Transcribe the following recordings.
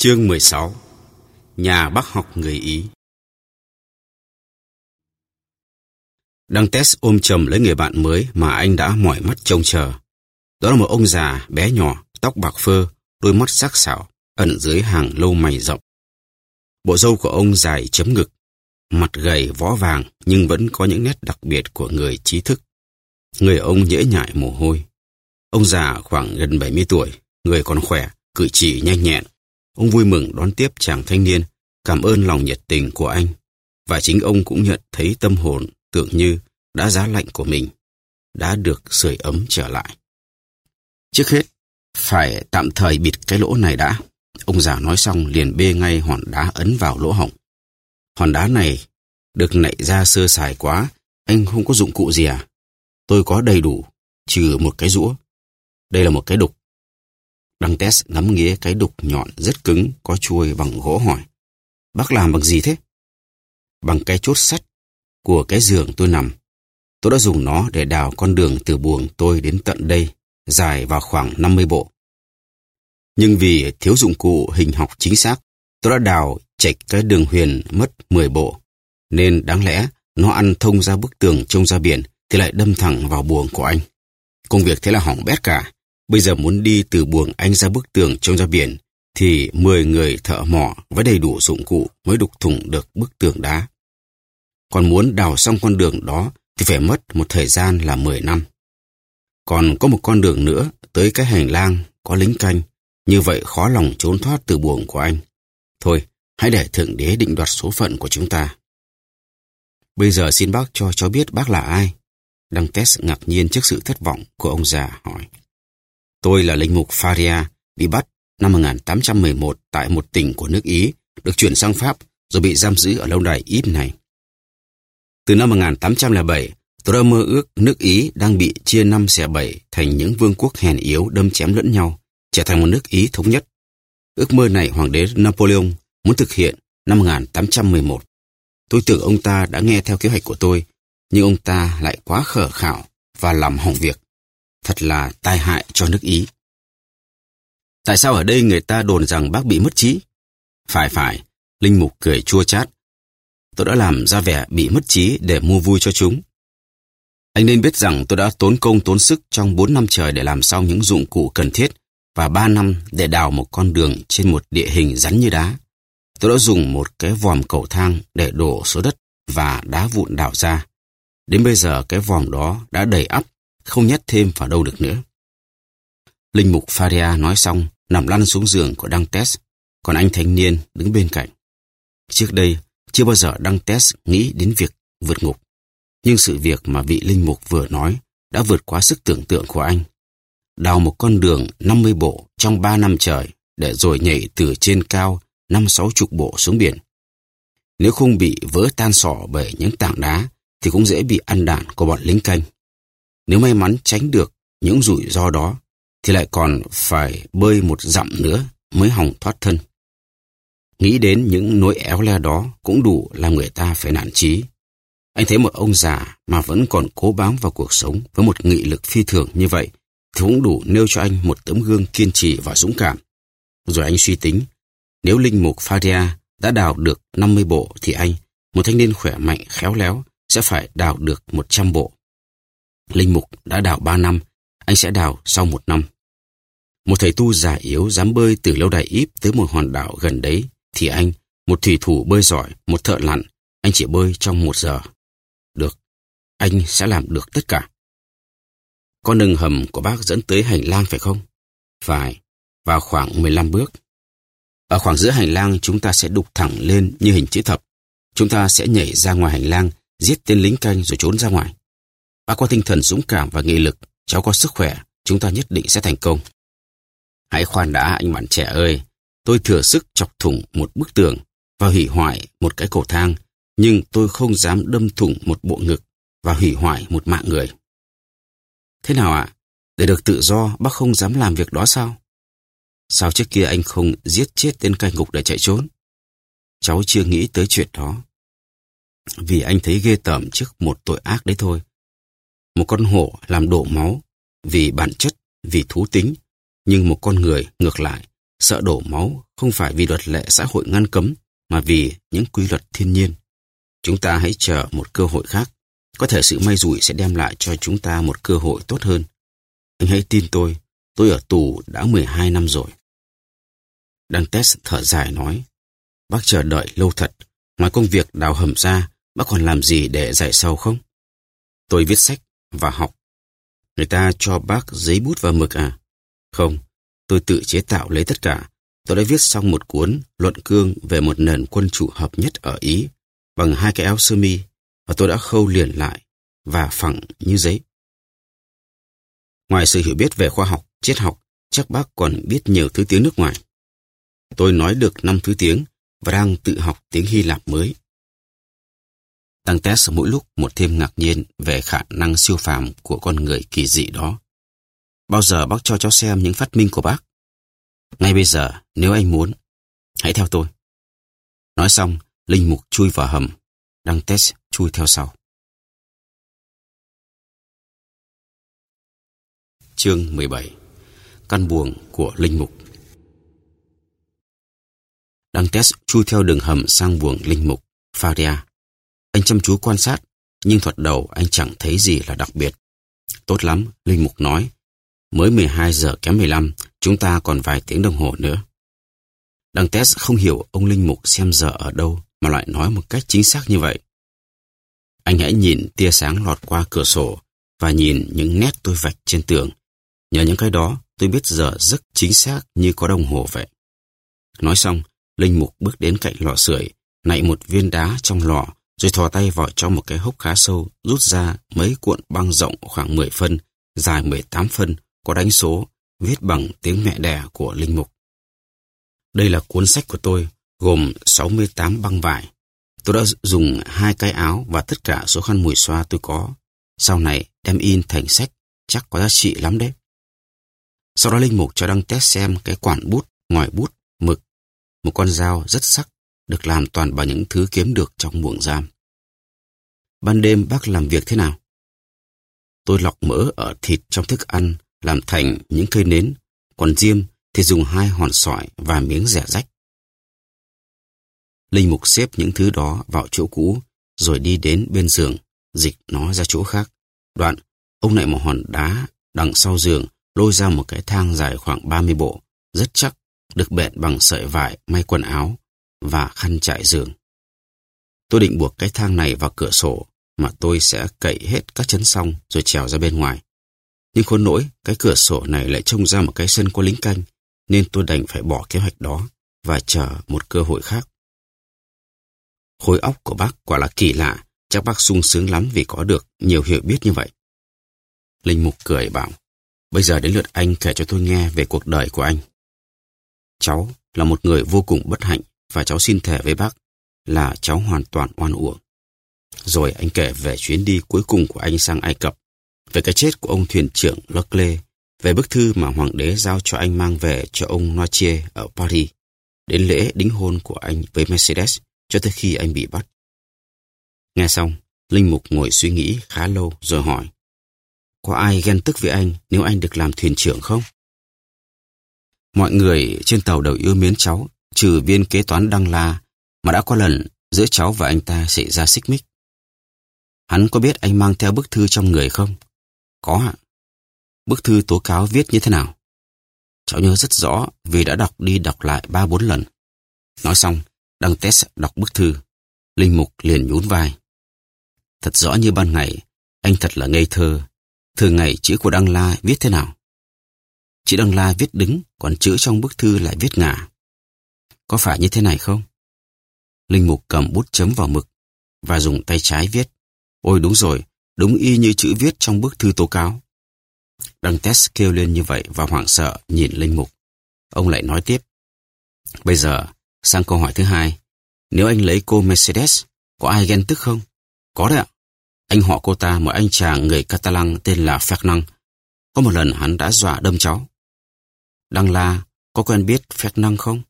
Chương 16 Nhà bác học người Ý Dantes ôm chầm lấy người bạn mới mà anh đã mỏi mắt trông chờ. Đó là một ông già, bé nhỏ, tóc bạc phơ, đôi mắt sắc sảo, ẩn dưới hàng lâu mày rộng. Bộ râu của ông dài chấm ngực, mặt gầy vó vàng nhưng vẫn có những nét đặc biệt của người trí thức. Người ông nhễ nhại mồ hôi. Ông già khoảng gần 70 tuổi, người còn khỏe, cử chỉ nhanh nhẹn. Ông vui mừng đón tiếp chàng thanh niên, cảm ơn lòng nhiệt tình của anh. Và chính ông cũng nhận thấy tâm hồn tưởng như đã giá lạnh của mình, đã được sưởi ấm trở lại. Trước hết, phải tạm thời bịt cái lỗ này đã. Ông già nói xong liền bê ngay hòn đá ấn vào lỗ hổng. Hòn đá này được nạy ra sơ sài quá, anh không có dụng cụ gì à? Tôi có đầy đủ, trừ một cái rũa. Đây là một cái đục. Đăng test ngắm nghía cái đục nhọn rất cứng, có chuôi bằng gỗ hỏi. Bác làm bằng gì thế? Bằng cái chốt sắt của cái giường tôi nằm. Tôi đã dùng nó để đào con đường từ buồng tôi đến tận đây, dài vào khoảng 50 bộ. Nhưng vì thiếu dụng cụ hình học chính xác, tôi đã đào chạch cái đường huyền mất 10 bộ. Nên đáng lẽ nó ăn thông ra bức tường trông ra biển thì lại đâm thẳng vào buồng của anh. Công việc thế là hỏng bét cả. Bây giờ muốn đi từ buồng anh ra bức tường trông ra biển thì 10 người thợ mỏ với đầy đủ dụng cụ mới đục thủng được bức tường đá. Còn muốn đào xong con đường đó thì phải mất một thời gian là 10 năm. Còn có một con đường nữa tới cái hành lang có lính canh, như vậy khó lòng trốn thoát từ buồng của anh. Thôi, hãy để Thượng Đế định đoạt số phận của chúng ta. Bây giờ xin bác cho cháu biết bác là ai. Đăng test ngạc nhiên trước sự thất vọng của ông già hỏi. Tôi là linh mục Faria, bị bắt năm 1811 tại một tỉnh của nước Ý, được chuyển sang Pháp rồi bị giam giữ ở lâu đài Íp này. Từ năm 1807, tôi đã mơ ước nước Ý đang bị chia năm xẻ bảy thành những vương quốc hèn yếu đâm chém lẫn nhau, trở thành một nước Ý thống nhất. Ước mơ này Hoàng đế Napoleon muốn thực hiện năm 1811. Tôi tưởng ông ta đã nghe theo kế hoạch của tôi, nhưng ông ta lại quá khở khảo và làm hỏng việc. Thật là tai hại cho nước Ý. Tại sao ở đây người ta đồn rằng bác bị mất trí? Phải phải, Linh Mục cười chua chát. Tôi đã làm ra vẻ bị mất trí để mua vui cho chúng. Anh nên biết rằng tôi đã tốn công tốn sức trong 4 năm trời để làm xong những dụng cụ cần thiết và 3 năm để đào một con đường trên một địa hình rắn như đá. Tôi đã dùng một cái vòm cầu thang để đổ số đất và đá vụn đào ra. Đến bây giờ cái vòm đó đã đầy ắp, không nhét thêm vào đâu được nữa. Linh mục Faria nói xong, nằm lăn xuống giường của Đăng Tess, còn anh thanh niên đứng bên cạnh. Trước đây, chưa bao giờ Đăng Tess nghĩ đến việc vượt ngục. Nhưng sự việc mà vị linh mục vừa nói đã vượt quá sức tưởng tượng của anh. Đào một con đường 50 bộ trong 3 năm trời để rồi nhảy từ trên cao năm sáu chục bộ xuống biển. Nếu không bị vỡ tan sỏ bởi những tảng đá thì cũng dễ bị ăn đạn của bọn lính canh. Nếu may mắn tránh được những rủi ro đó thì lại còn phải bơi một dặm nữa mới hòng thoát thân. Nghĩ đến những nỗi éo le đó cũng đủ làm người ta phải nản chí. Anh thấy một ông già mà vẫn còn cố bám vào cuộc sống với một nghị lực phi thường như vậy thì cũng đủ nêu cho anh một tấm gương kiên trì và dũng cảm. Rồi anh suy tính, nếu linh mục Faria đã đào được 50 bộ thì anh, một thanh niên khỏe mạnh, khéo léo, sẽ phải đào được 100 bộ. Linh mục đã đào 3 năm, anh sẽ đào sau một năm. Một thầy tu già yếu dám bơi từ lâu đài íp tới một hòn đảo gần đấy, thì anh, một thủy thủ bơi giỏi, một thợ lặn, anh chỉ bơi trong một giờ. Được, anh sẽ làm được tất cả. Con đường hầm của bác dẫn tới hành lang phải không? Phải, vào khoảng 15 bước. Ở khoảng giữa hành lang chúng ta sẽ đục thẳng lên như hình chữ thập. Chúng ta sẽ nhảy ra ngoài hành lang, giết tên lính canh rồi trốn ra ngoài. Bác có tinh thần dũng cảm và nghị lực, cháu có sức khỏe, chúng ta nhất định sẽ thành công. Hãy khoan đã anh bạn trẻ ơi, tôi thừa sức chọc thủng một bức tường và hủy hoại một cái cầu thang, nhưng tôi không dám đâm thủng một bộ ngực và hủy hoại một mạng người. Thế nào ạ? Để được tự do, bác không dám làm việc đó sao? Sao trước kia anh không giết chết tên cai ngục để chạy trốn? Cháu chưa nghĩ tới chuyện đó. Vì anh thấy ghê tởm trước một tội ác đấy thôi. Một con hổ làm đổ máu vì bản chất, vì thú tính. Nhưng một con người ngược lại sợ đổ máu không phải vì luật lệ xã hội ngăn cấm, mà vì những quy luật thiên nhiên. Chúng ta hãy chờ một cơ hội khác. Có thể sự may rủi sẽ đem lại cho chúng ta một cơ hội tốt hơn. Anh hãy tin tôi, tôi ở tù đã 12 năm rồi. Dantes thở dài nói, bác chờ đợi lâu thật, ngoài công việc đào hầm ra, bác còn làm gì để giải sầu không? Tôi viết sách và học. Người ta cho bác giấy bút và mực à? Không, tôi tự chế tạo lấy tất cả. Tôi đã viết xong một cuốn luận cương về một nền quân chủ hợp nhất ở Ý bằng hai cái áo sơ mi và tôi đã khâu liền lại và phẳng như giấy. Ngoài sự hiểu biết về khoa học, triết học, chắc bác còn biết nhiều thứ tiếng nước ngoài. Tôi nói được năm thứ tiếng và đang tự học tiếng Hy Lạp mới. Tăng test mỗi lúc một thêm ngạc nhiên về khả năng siêu phàm của con người kỳ dị đó. Bao giờ bác cho cháu xem những phát minh của bác? Ngay bây giờ, nếu anh muốn, hãy theo tôi. Nói xong, Linh Mục chui vào hầm, Đăng Test chui theo sau. Chương 17 Căn buồng của Linh Mục Đăng Test chui theo đường hầm sang buồng Linh Mục, Faria. Anh chăm chú quan sát, nhưng thoạt đầu anh chẳng thấy gì là đặc biệt. Tốt lắm, Linh Mục nói. Mới 12 giờ kém 15, chúng ta còn vài tiếng đồng hồ nữa. Đăng Test không hiểu ông Linh Mục xem giờ ở đâu mà lại nói một cách chính xác như vậy. Anh hãy nhìn tia sáng lọt qua cửa sổ và nhìn những nét tôi vạch trên tường. Nhờ những cái đó, tôi biết giờ rất chính xác như có đồng hồ vậy. Nói xong, Linh Mục bước đến cạnh lò sưởi, nạy một viên đá trong lò, rồi thò tay vào trong một cái hốc khá sâu, rút ra mấy cuộn băng rộng khoảng 10 phân, dài 18 phân, có đánh số, viết bằng tiếng mẹ đẻ của Linh Mục. Đây là cuốn sách của tôi, gồm 68 băng vải. Tôi đã dùng hai cái áo và tất cả số khăn mùi xoa tôi có. Sau này đem in thành sách, chắc có giá trị lắm đấy. Sau đó Linh Mục cho đăng test xem cái quản bút, ngòi bút, mực, một con dao rất sắc, được làm toàn bằng những thứ kiếm được trong buồng giam. Ban đêm bác làm việc thế nào? Tôi lọc mỡ ở thịt trong thức ăn, làm thành những cây nến, còn diêm thì dùng hai hòn sỏi và miếng rẻ rách. Linh Mục xếp những thứ đó vào chỗ cũ, rồi đi đến bên giường, dịch nó ra chỗ khác. Đoạn, ông lại một hòn đá đằng sau giường, lôi ra một cái thang dài khoảng 30 bộ, rất chắc, được bện bằng sợi vải may quần áo và khăn trải giường. Tôi định buộc cái thang này vào cửa sổ, mà tôi sẽ cậy hết các chân xong rồi trèo ra bên ngoài. Nhưng khốn nỗi, cái cửa sổ này lại trông ra một cái sân có lính canh, nên tôi đành phải bỏ kế hoạch đó và chờ một cơ hội khác. Khối óc của bác quả là kỳ lạ, chắc bác sung sướng lắm vì có được nhiều hiểu biết như vậy. Linh Mục cười bảo, bây giờ đến lượt anh kể cho tôi nghe về cuộc đời của anh. Cháu là một người vô cùng bất hạnh và cháu xin thề với bác là cháu hoàn toàn oan uổng. Rồi anh kể về chuyến đi cuối cùng của anh sang Ai Cập, về cái chết của ông thuyền trưởng Leclerc, về bức thư mà hoàng đế giao cho anh mang về cho ông Noitier ở Paris, đến lễ đính hôn của anh với Mercedes cho tới khi anh bị bắt. Nghe xong, Linh Mục ngồi suy nghĩ khá lâu rồi hỏi, có ai ghen tức với anh nếu anh được làm thuyền trưởng không? Mọi người trên tàu đều yêu mến cháu, trừ viên kế toán Đăng La, mà đã có lần giữa cháu và anh ta xảy ra xích mích. Hắn có biết anh mang theo bức thư trong người không? Có ạ. Bức thư tố cáo viết như thế nào? Cháu nhớ rất rõ vì đã đọc đi đọc lại ba bốn lần. Nói xong, Đăng Tess đọc bức thư. Linh Mục liền nhún vai. Thật rõ như ban ngày, anh thật là ngây thơ. Thường ngày chữ của Đăng La viết thế nào? Chữ Đăng La viết đứng, còn chữ trong bức thư lại viết ngả. Có phải như thế này không? Linh Mục cầm bút chấm vào mực và dùng tay trái viết. Ôi đúng rồi, đúng y như chữ viết trong bức thư tố cáo. Đăng Tess kêu lên như vậy và hoảng sợ nhìn Linh Mục. Ông lại nói tiếp. Bây giờ, sang câu hỏi thứ hai. Nếu anh lấy cô Mercedes, có ai ghen tức không? Có đấy ạ. Anh họ cô ta một anh chàng người Catalan tên là Fernand. Có một lần hắn đã dọa đâm cháu. Đăng La, có quen biết Fernand không?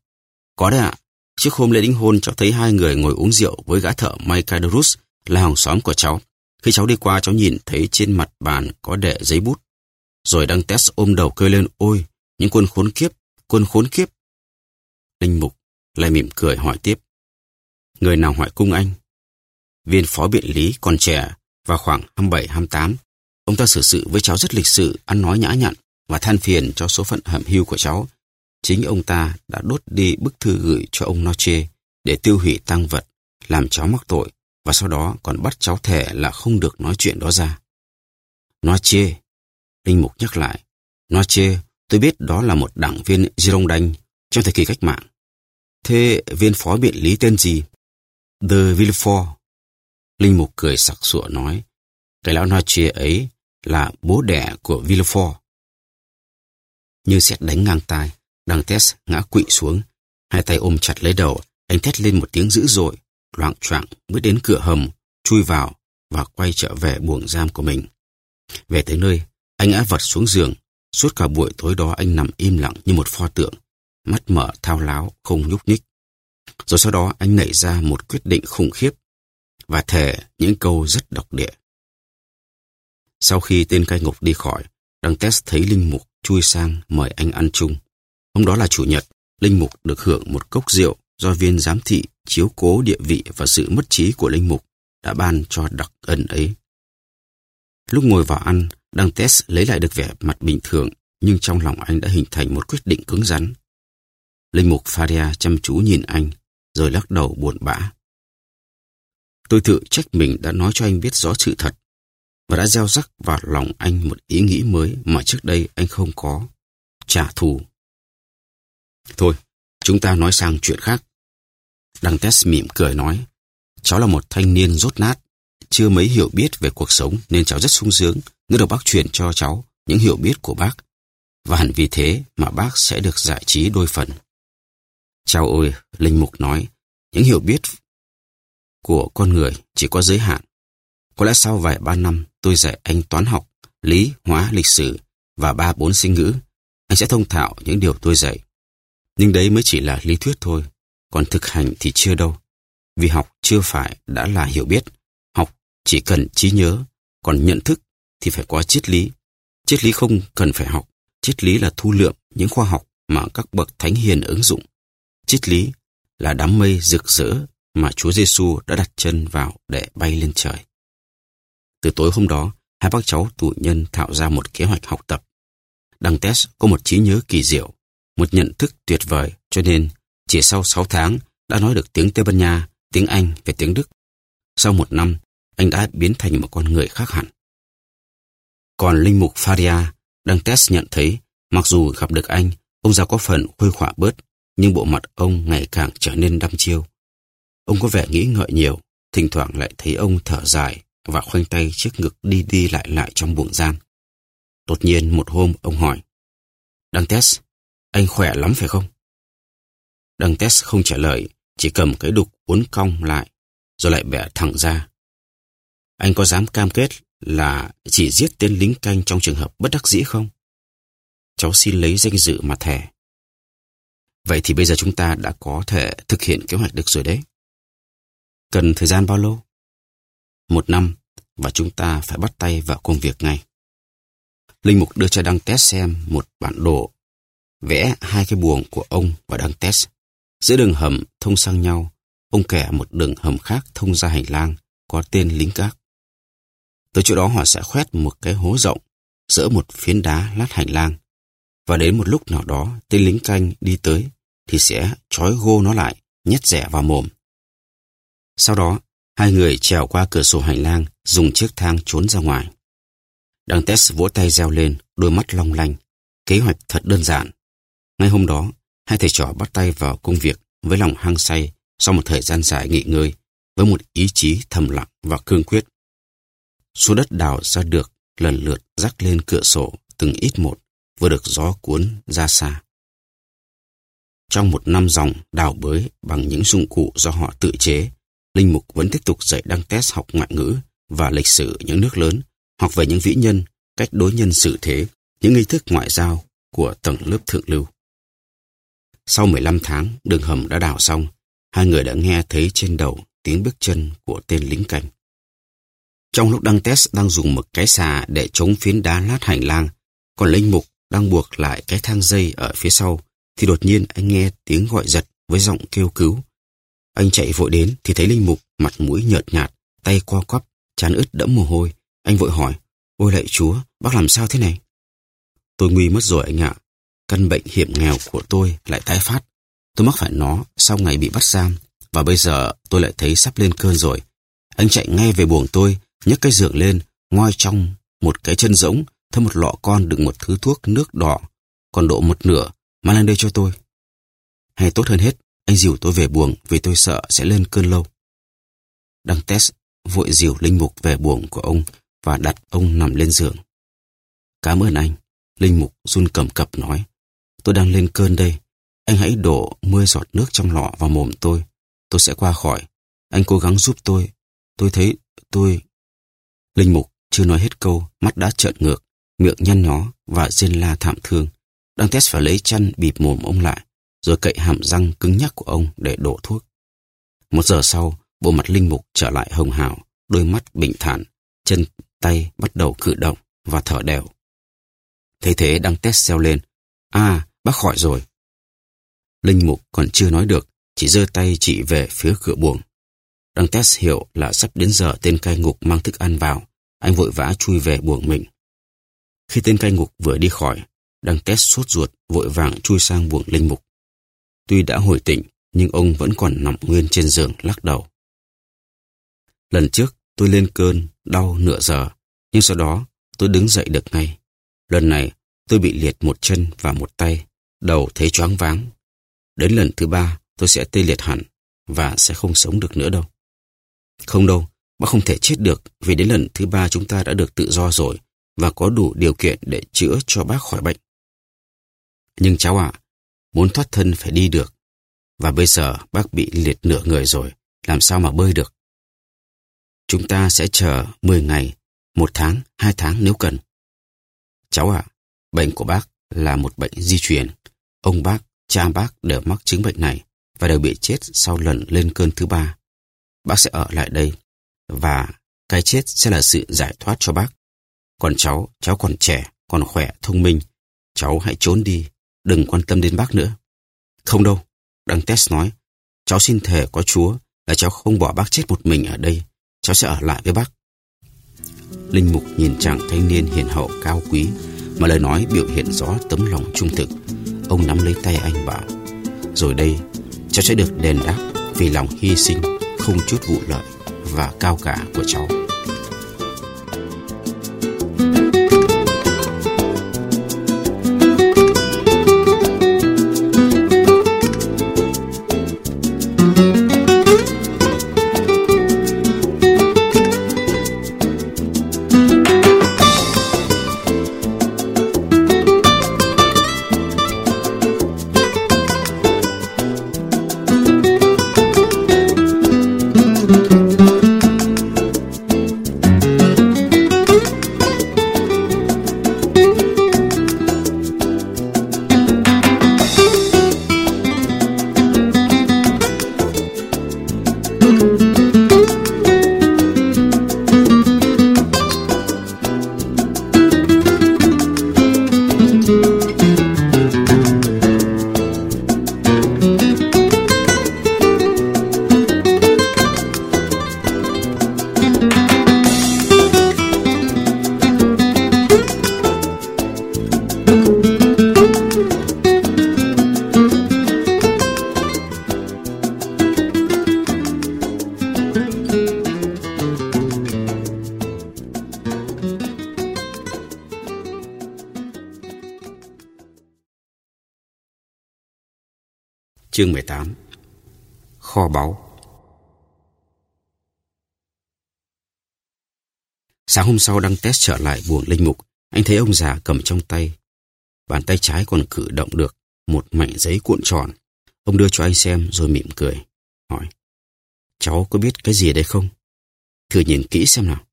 Có đấy ạ. Trước hôm lễ đính hôn cháu thấy hai người ngồi uống rượu với gã thợ Maicadorus là hàng xóm của cháu. Khi cháu đi qua cháu nhìn thấy trên mặt bàn có để giấy bút. Rồi đăng test ôm đầu kêu lên ôi, những quân khốn kiếp, quân khốn kiếp. Linh Mục lại mỉm cười hỏi tiếp. Người nào hỏi cung anh? Viên phó biện lý còn trẻ, và khoảng 27-28. Ông ta xử sự với cháu rất lịch sự, ăn nói nhã nhặn và than phiền cho số phận hẩm hưu của cháu. Chính ông ta đã đốt đi bức thư gửi cho ông Noche để tiêu hủy tăng vật, làm cháu mắc tội và sau đó còn bắt cháu thẻ là không được nói chuyện đó ra. Noche, Linh Mục nhắc lại, Noche, tôi biết đó là một đảng viên Girondin trong thời kỳ cách mạng. Thế viên phó biện lý tên gì? De Villefort. Linh Mục cười sặc sụa nói, cái lão Noche ấy là bố đẻ của Villefort. Như xét đánh ngang tai, Đăng test ngã quỵ xuống, hai tay ôm chặt lấy đầu, anh thét lên một tiếng dữ dội, loạn choạng mới đến cửa hầm, chui vào và quay trở về buồng giam của mình. Về tới nơi, anh ngã vật xuống giường. Suốt cả buổi tối đó anh nằm im lặng như một pho tượng, mắt mở thao láo, không nhúc nhích. Rồi sau đó anh nảy ra một quyết định khủng khiếp và thề những câu rất độc địa. Sau khi tên cai ngục đi khỏi, Đăng Test thấy Linh Mục chui sang mời anh ăn chung. Hôm đó là Chủ nhật, Linh Mục được hưởng một cốc rượu do viên giám thị chiếu cố địa vị và sự mất trí của Linh Mục đã ban cho đặc ân ấy. Lúc ngồi vào ăn, Đăng Test lấy lại được vẻ mặt bình thường, nhưng trong lòng anh đã hình thành một quyết định cứng rắn. Linh Mục Faria chăm chú nhìn anh, rồi lắc đầu buồn bã. Tôi tự trách mình đã nói cho anh biết rõ sự thật và đã gieo rắc vào lòng anh một ý nghĩ mới mà trước đây anh không có. Trả thù. Thôi, chúng ta nói sang chuyện khác. Đăng Tess mỉm cười nói, cháu là một thanh niên rốt nát, chưa mấy hiểu biết về cuộc sống nên cháu rất sung sướng nếu được bác truyền cho cháu những hiểu biết của bác. Và hẳn vì thế mà bác sẽ được giải trí đôi phần. Chào ôi, Linh Mục nói, những hiểu biết của con người chỉ có giới hạn. Có lẽ sau vài ba năm tôi dạy anh toán học, lý, hóa, lịch sử và ba bốn sinh ngữ, anh sẽ thông thạo những điều tôi dạy. Nhưng đấy mới chỉ là lý thuyết thôi, còn thực hành thì chưa đâu. Vì học chưa phải đã là hiểu biết. Học chỉ cần trí nhớ, còn nhận thức thì phải có triết lý. Triết lý không cần phải học. Triết lý là thu lượm những khoa học mà các bậc thánh hiền ứng dụng. Triết lý là đám mây rực rỡ mà Chúa Giêsu đã đặt chân vào để bay lên trời. Từ tối hôm đó, hai bác cháu tù nhân tạo ra một kế hoạch học tập. Đằng Tess có một trí nhớ kỳ diệu, một nhận thức tuyệt vời, cho nên chỉ sau 6 tháng đã nói được tiếng Tây Ban Nha, tiếng Anh và tiếng Đức. Sau một năm, anh đã biến thành một con người khác hẳn. Còn Linh Mục Faria, đang test nhận thấy, mặc dù gặp được anh, ông già có phần khuây khỏa bớt, nhưng bộ mặt ông ngày càng trở nên đăm chiêu. Ông có vẻ nghĩ ngợi nhiều, thỉnh thoảng lại thấy ông thở dài và khoanh tay trước ngực đi đi lại lại trong buồng giam. Đột nhiên một hôm ông hỏi, Đăng Test, anh khỏe lắm phải không? Đăng Test không trả lời, chỉ cầm cái đục uốn cong lại, rồi lại bẻ thẳng ra. Anh có dám cam kết là chỉ giết tên lính canh trong trường hợp bất đắc dĩ không? Cháu xin lấy danh dự mà thẻ. Vậy thì bây giờ chúng ta đã có thể thực hiện kế hoạch được rồi đấy. Cần thời gian bao lâu? Một năm, và chúng ta phải bắt tay vào công việc ngay. Linh Mục đưa cho Đăng Test xem một bản đồ, vẽ hai cái buồng của ông và Đăng Test. Giữa đường hầm thông sang nhau, ông kẻ một đường hầm khác thông ra hành lang có tên lính gác. từ chỗ đó họ sẽ khoét một cái hố rộng, dỡ một phiến đá lát hành lang. Và đến một lúc nào đó, tên lính canh đi tới, thì sẽ trói gô nó lại, nhét rẻ vào mồm. Sau đó, hai người trèo qua cửa sổ hành lang, dùng chiếc thang trốn ra ngoài. Đăng Tess vỗ tay reo lên, đôi mắt long lanh. Kế hoạch thật đơn giản. Ngay hôm đó, hai thầy trò bắt tay vào công việc với lòng hăng say sau một thời gian dài nghỉ ngơi, với một ý chí thầm lặng và cương quyết. Số đất đào ra được lần lượt rắc lên cửa sổ từng ít một, vừa được gió cuốn ra xa. Trong một năm dòng đào bới bằng những dụng cụ do họ tự chế, Linh Mục vẫn tiếp tục dạy đăng test học ngoại ngữ và lịch sử những nước lớn, học về những vĩ nhân, cách đối nhân xử thế, những nghi thức ngoại giao của tầng lớp thượng lưu. Sau 15 tháng, đường hầm đã đào xong, hai người đã nghe thấy trên đầu tiếng bước chân của tên lính cảnh. Trong lúc đăng test đang dùng một cái xà để chống phiến đá lát hành lang, còn Linh Mục đang buộc lại cái thang dây ở phía sau, thì đột nhiên anh nghe tiếng gọi giật với giọng kêu cứu. Anh chạy vội đến thì thấy Linh Mục mặt mũi nhợt nhạt, tay co quắp, chán ướt đẫm mồ hôi. Anh vội hỏi, ôi lạy chúa, bác làm sao thế này? Tôi nguy mất rồi anh ạ. Căn bệnh hiểm nghèo của tôi lại tái phát. Tôi mắc phải nó sau ngày bị bắt giam. Và bây giờ tôi lại thấy sắp lên cơn rồi. Anh chạy ngay về buồng tôi, nhấc cái giường lên, ngoi trong một cái chân rỗng, thêm một lọ con đựng một thứ thuốc nước đỏ, còn độ một nửa, mang lên đây cho tôi. Hay tốt hơn hết, anh dìu tôi về buồng vì tôi sợ sẽ lên cơn lâu. Đăng test vội dìu linh mục về buồng của ông và đặt ông nằm lên giường. Cảm ơn anh, linh mục run cầm cập nói. Tôi đang lên cơn đây, anh hãy đổ mưa giọt nước trong lọ vào mồm tôi. Tôi sẽ qua khỏi. Anh cố gắng giúp tôi. Tôi thấy tôi... Linh mục chưa nói hết câu, mắt đã trợn ngược, miệng nhăn nhó và rên la thảm thương. Đang test phải lấy chăn bịp mồm ông lại, rồi cậy hàm răng cứng nhắc của ông để đổ thuốc. Một giờ sau, bộ mặt linh mục trở lại hồng hào, đôi mắt bình thản, chân tay bắt đầu cử động và thở đều. Thế thế đang test xeo lên. À, bác khỏi rồi. Linh mục còn chưa nói được, chỉ giơ tay chỉ về phía cửa buồng. Đang test hiểu là sắp đến giờ tên cai ngục mang thức ăn vào. Anh vội vã chui về buồng mình. Khi tên cai ngục vừa đi khỏi, đang test sốt ruột vội vàng chui sang buồng linh mục. Tuy đã hồi tỉnh, nhưng ông vẫn còn nằm nguyên trên giường lắc đầu. Lần trước tôi lên cơn đau nửa giờ, nhưng sau đó tôi đứng dậy được ngay. Lần này tôi bị liệt một chân và một tay, đầu thấy choáng váng. Đến lần thứ ba tôi sẽ tê liệt hẳn và sẽ không sống được nữa đâu. Không đâu, bác không thể chết được vì đến lần thứ ba chúng ta đã được tự do rồi và có đủ điều kiện để chữa cho bác khỏi bệnh. Nhưng cháu ạ, muốn thoát thân phải đi được. Và bây giờ bác bị liệt nửa người rồi, làm sao mà bơi được? Chúng ta sẽ chờ 10 ngày, một tháng, hai tháng nếu cần. Cháu ạ, bệnh của bác là một bệnh di truyền. Ông bác, cha bác đều mắc chứng bệnh này và đều bị chết sau lần lên cơn thứ ba. Bác sẽ ở lại đây và cái chết sẽ là sự giải thoát cho bác. Còn cháu, cháu còn trẻ, còn khỏe, thông minh. Cháu hãy trốn đi, đừng quan tâm đến bác nữa. Không đâu, Đăng Test nói. Cháu xin thề có Chúa là cháu không bỏ bác chết một mình ở đây. Cháu sẽ ở lại với bác. Linh Mục nhìn chàng thanh niên hiền hậu cao quý mà lời nói biểu hiện rõ tấm lòng trung thực. Ông nắm lấy tay anh bảo Rồi đây, cháu sẽ được đền đáp vì lòng hy sinh không chút vụ lợi và cao cả của cháu. Chương 18 Kho báu Sáng hôm sau đăng test trở lại buồng linh mục, anh thấy ông già cầm trong tay. Bàn tay trái còn cử động được một mảnh giấy cuộn tròn. Ông đưa cho anh xem rồi mỉm cười, hỏi. Cháu có biết cái gì đây không? Thử nhìn kỹ xem nào.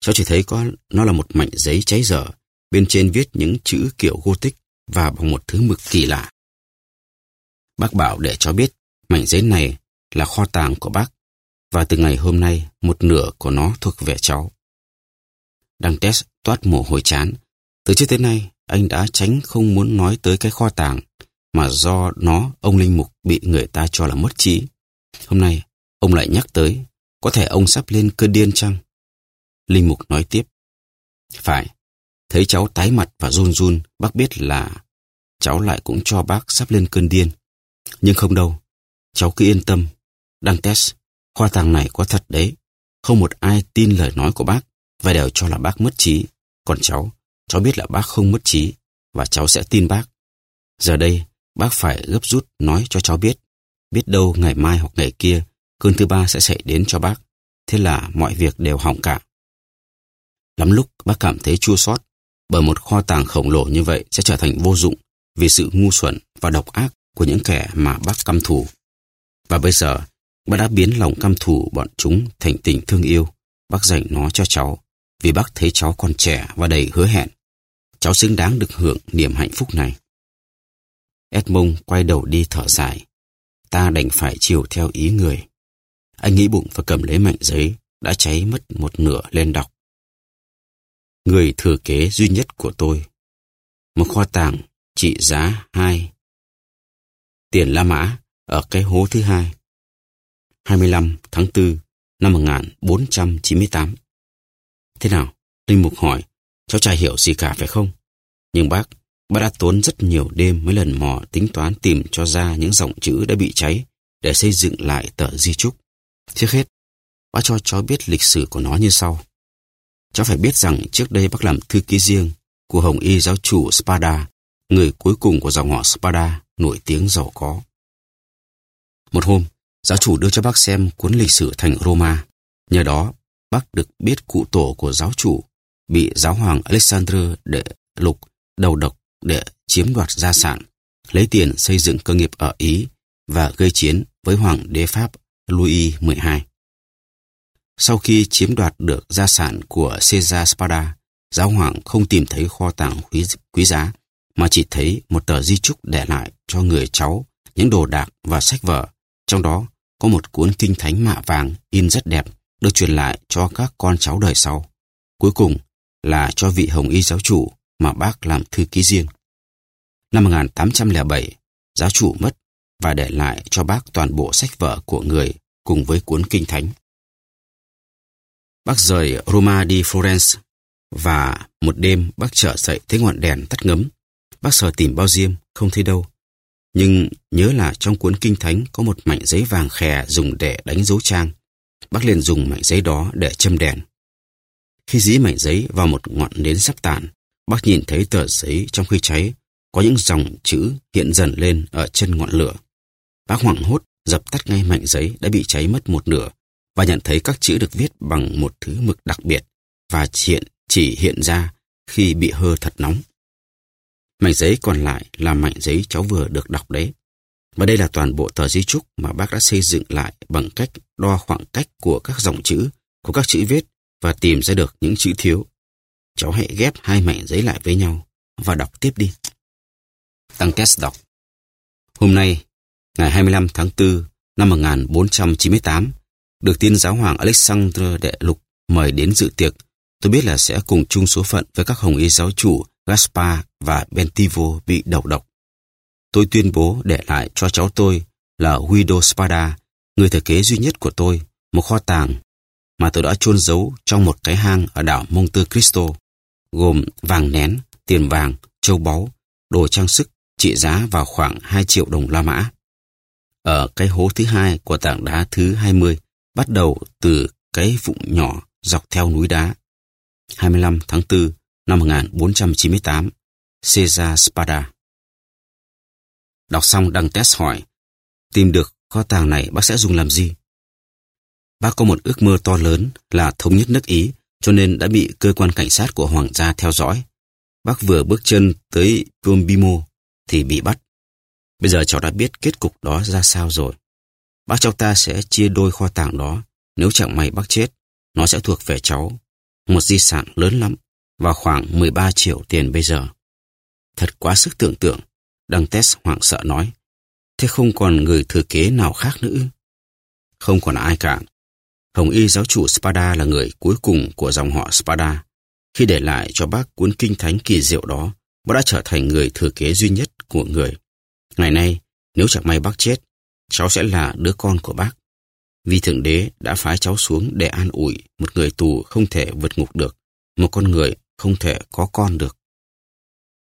Cháu chỉ thấy có nó là một mảnh giấy cháy dở, bên trên viết những chữ kiểu Gothic và bằng một thứ mực kỳ lạ. Bác bảo để cho biết mảnh giấy này là kho tàng của bác và từ ngày hôm nay một nửa của nó thuộc về cháu. Đăng test toát mồ hôi chán. Từ trước tới nay, anh đã tránh không muốn nói tới cái kho tàng mà do nó ông Linh Mục bị người ta cho là mất trí. Hôm nay, ông lại nhắc tới, có thể ông sắp lên cơn điên chăng? Linh Mục nói tiếp. Phải, thấy cháu tái mặt và run run, bác biết là cháu lại cũng cho bác sắp lên cơn điên. Nhưng không đâu, cháu cứ yên tâm. Đăng test, khoa tàng này có thật đấy. Không một ai tin lời nói của bác và đều cho là bác mất trí. Còn cháu, cháu biết là bác không mất trí và cháu sẽ tin bác. Giờ đây, bác phải gấp rút nói cho cháu biết. Biết đâu ngày mai hoặc ngày kia, cơn thứ ba sẽ xảy đến cho bác. Thế là mọi việc đều hỏng cả. Lắm lúc bác cảm thấy chua xót bởi một kho tàng khổng lồ như vậy sẽ trở thành vô dụng vì sự ngu xuẩn và độc ác của những kẻ mà bác căm thù. Và bây giờ, bác đã biến lòng căm thù bọn chúng thành tình thương yêu. Bác dành nó cho cháu vì bác thấy cháu còn trẻ và đầy hứa hẹn. Cháu xứng đáng được hưởng niềm hạnh phúc này. Edmond quay đầu đi thở dài. Ta đành phải chiều theo ý người. Anh nghĩ bụng và cầm lấy mảnh giấy đã cháy mất một nửa lên đọc. Người thừa kế duy nhất của tôi. Một kho tàng trị giá hai tiền La Mã ở cái hố thứ hai. 25 tháng 4 năm 1498. Thế nào? Linh Mục hỏi, cháu trai hiểu gì cả phải không? Nhưng bác, bác đã tốn rất nhiều đêm mấy lần mò tính toán tìm cho ra những dòng chữ đã bị cháy để xây dựng lại tờ di trúc. Trước hết, bác cho cháu biết lịch sử của nó như sau. Cháu phải biết rằng trước đây bác làm thư ký riêng của Hồng Y giáo chủ Spada, người cuối cùng của dòng họ Spada, nổi tiếng giàu có. Một hôm, giáo chủ đưa cho bác xem cuốn lịch sử thành Roma. Nhờ đó, bác được biết cụ tổ của giáo chủ bị giáo hoàng Alexander đệ lục đầu độc để chiếm đoạt gia sản, lấy tiền xây dựng cơ nghiệp ở Ý và gây chiến với hoàng đế Pháp Louis XII. Sau khi chiếm đoạt được gia sản của Caesar Spada, giáo hoàng không tìm thấy kho tàng quý, quý giá, mà chỉ thấy một tờ di trúc để lại cho người cháu những đồ đạc và sách vở. Trong đó có một cuốn kinh thánh mạ vàng in rất đẹp, được truyền lại cho các con cháu đời sau. Cuối cùng là cho vị hồng y giáo chủ mà bác làm thư ký riêng. Năm 1807, giáo chủ mất và để lại cho bác toàn bộ sách vở của người cùng với cuốn kinh thánh. Bác rời Roma đi Florence và một đêm bác trở dậy thấy ngọn đèn tắt ngấm. Bác sờ tìm bao diêm, không thấy đâu. Nhưng nhớ là trong cuốn kinh thánh có một mảnh giấy vàng khè dùng để đánh dấu trang. Bác liền dùng mảnh giấy đó để châm đèn. Khi dí mảnh giấy vào một ngọn nến sắp tàn, bác nhìn thấy tờ giấy trong khi cháy có những dòng chữ hiện dần lên ở chân ngọn lửa. Bác hoảng hốt dập tắt ngay mảnh giấy đã bị cháy mất một nửa và nhận thấy các chữ được viết bằng một thứ mực đặc biệt và hiện chỉ hiện ra khi bị hơ thật nóng. Mảnh giấy còn lại là mảnh giấy cháu vừa được đọc đấy. Và đây là toàn bộ tờ di trúc mà bác đã xây dựng lại bằng cách đo khoảng cách của các dòng chữ, của các chữ viết và tìm ra được những chữ thiếu. Cháu hãy ghép hai mảnh giấy lại với nhau và đọc tiếp đi. Tăng test đọc. Hôm nay, ngày 25 tháng 4 năm 1498, được tin giáo hoàng Alexander Đệ Lục mời đến dự tiệc, tôi biết là sẽ cùng chung số phận với các hồng y giáo chủ Gaspar và Bentivo bị đầu độc. Tôi tuyên bố để lại cho cháu tôi là Guido Spada, người thừa kế duy nhất của tôi, một kho tàng mà tôi đã chôn giấu trong một cái hang ở đảo Monte Cristo, gồm vàng nén, tiền vàng, châu báu, đồ trang sức trị giá vào khoảng 2 triệu đồng La Mã. Ở cái hố thứ hai của tảng đá thứ 20, bắt đầu từ cái vụng nhỏ dọc theo núi đá. 25 tháng 4 năm 1498, Cesar Spada. Đọc xong đăng test hỏi, tìm được kho tàng này bác sẽ dùng làm gì? Bác có một ước mơ to lớn là thống nhất nước Ý, cho nên đã bị cơ quan cảnh sát của Hoàng gia theo dõi. Bác vừa bước chân tới Piombimo thì bị bắt. Bây giờ cháu đã biết kết cục đó ra sao rồi. Bác cháu ta sẽ chia đôi kho tàng đó. Nếu chẳng may bác chết, nó sẽ thuộc về cháu. Một di sản lớn lắm và khoảng 13 triệu tiền bây giờ. Thật quá sức tưởng tượng. Đăng test hoảng sợ nói. Thế không còn người thừa kế nào khác nữa Không còn ai cả. Hồng Y giáo chủ Spada là người cuối cùng của dòng họ Spada. Khi để lại cho bác cuốn kinh thánh kỳ diệu đó, bác đã trở thành người thừa kế duy nhất của người. Ngày nay, nếu chẳng may bác chết, cháu sẽ là đứa con của bác. Vì Thượng Đế đã phái cháu xuống để an ủi một người tù không thể vượt ngục được, một con người không thể có con được.